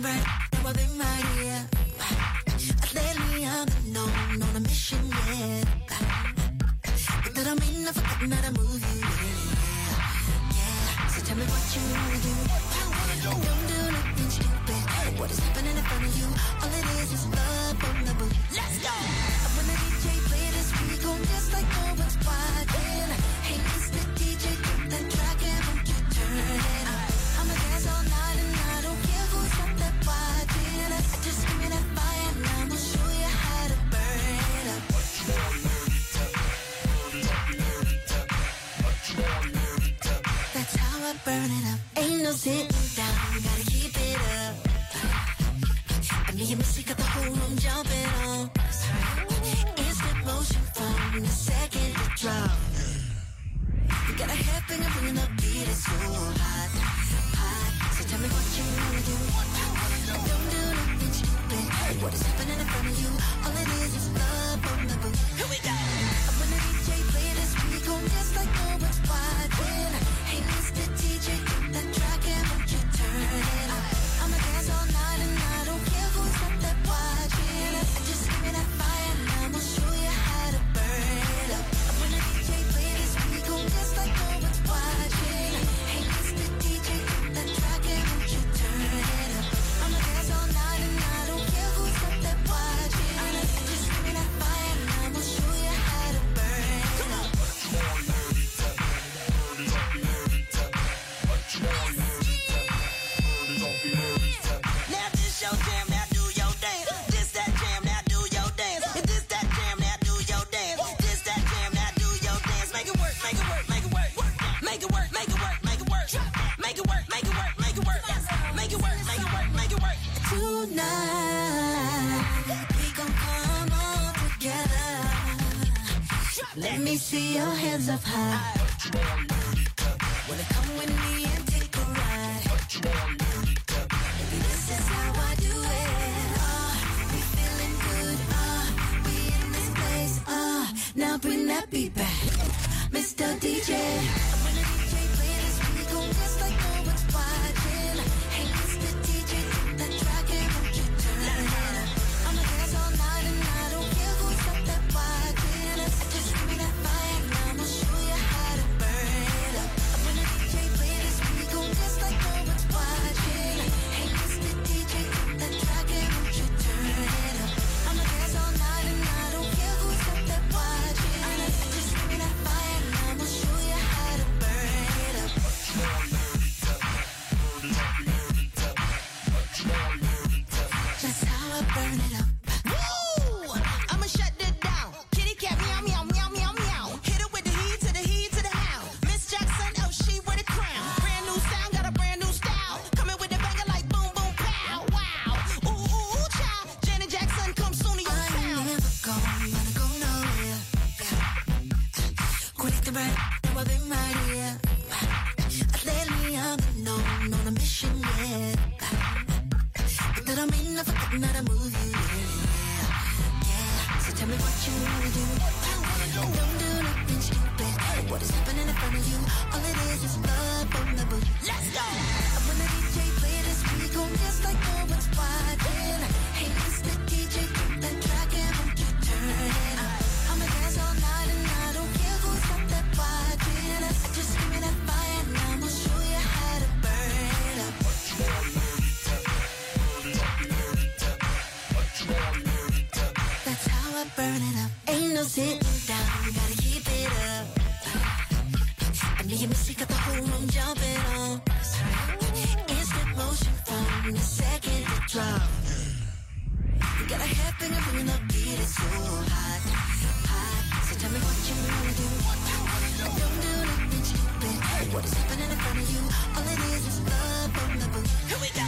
Now I've right here. I've on, on a mission, yeah. But I yeah. Yeah. So tell me what you wanna do. Don't do nothing stupid. What is happening in front of you? All it is is love from the. Let's go. When the DJ plays this. We go just like no one's watching. Hey, listen. burn it up. Ain't no sitting down, gotta keep it up. And me and Missy got the whole room jumping on. Instant motion from the second to drop. You got a head banging, bringing up beat, it's so hot, hot. So tell me what you wanna do. And don't do nothing stupid. What is Let me see your hands up high. Wanna come with me and take a ride? Now bring that beat back, Mr. DJ. What is happening in front of you? All it is is love vulnerable. Let's go. When the DJ play this, we go oh, just like no one's watching. Hey, Mr. DJ, keep that track and won't you turn it? up? I'ma dance all night and I don't care who's out there watching. I just give me that fire and I'm gonna show you how to burn it up. That's how I burn it up. Ain't no sitting down, gotta keep it up me your music got the 미의 미시가 더 공룡잡이로 Instant motion from the second to drop You got a head finger moving the beat It's so hot, hot So tell me what you wanna do I don't do nothing stupid What is happening in front of you All it is is love on the boot Here we go.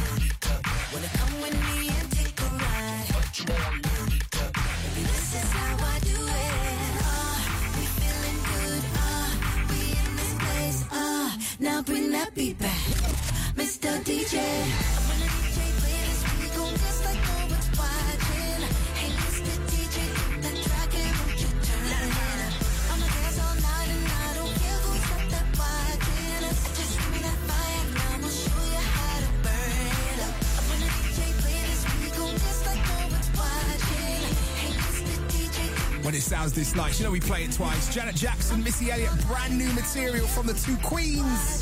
one's watching. Hey, Mr. DJ, When it sounds this nice, you know we play it twice. Janet Jackson, Missy Elliott, brand new material from the two queens.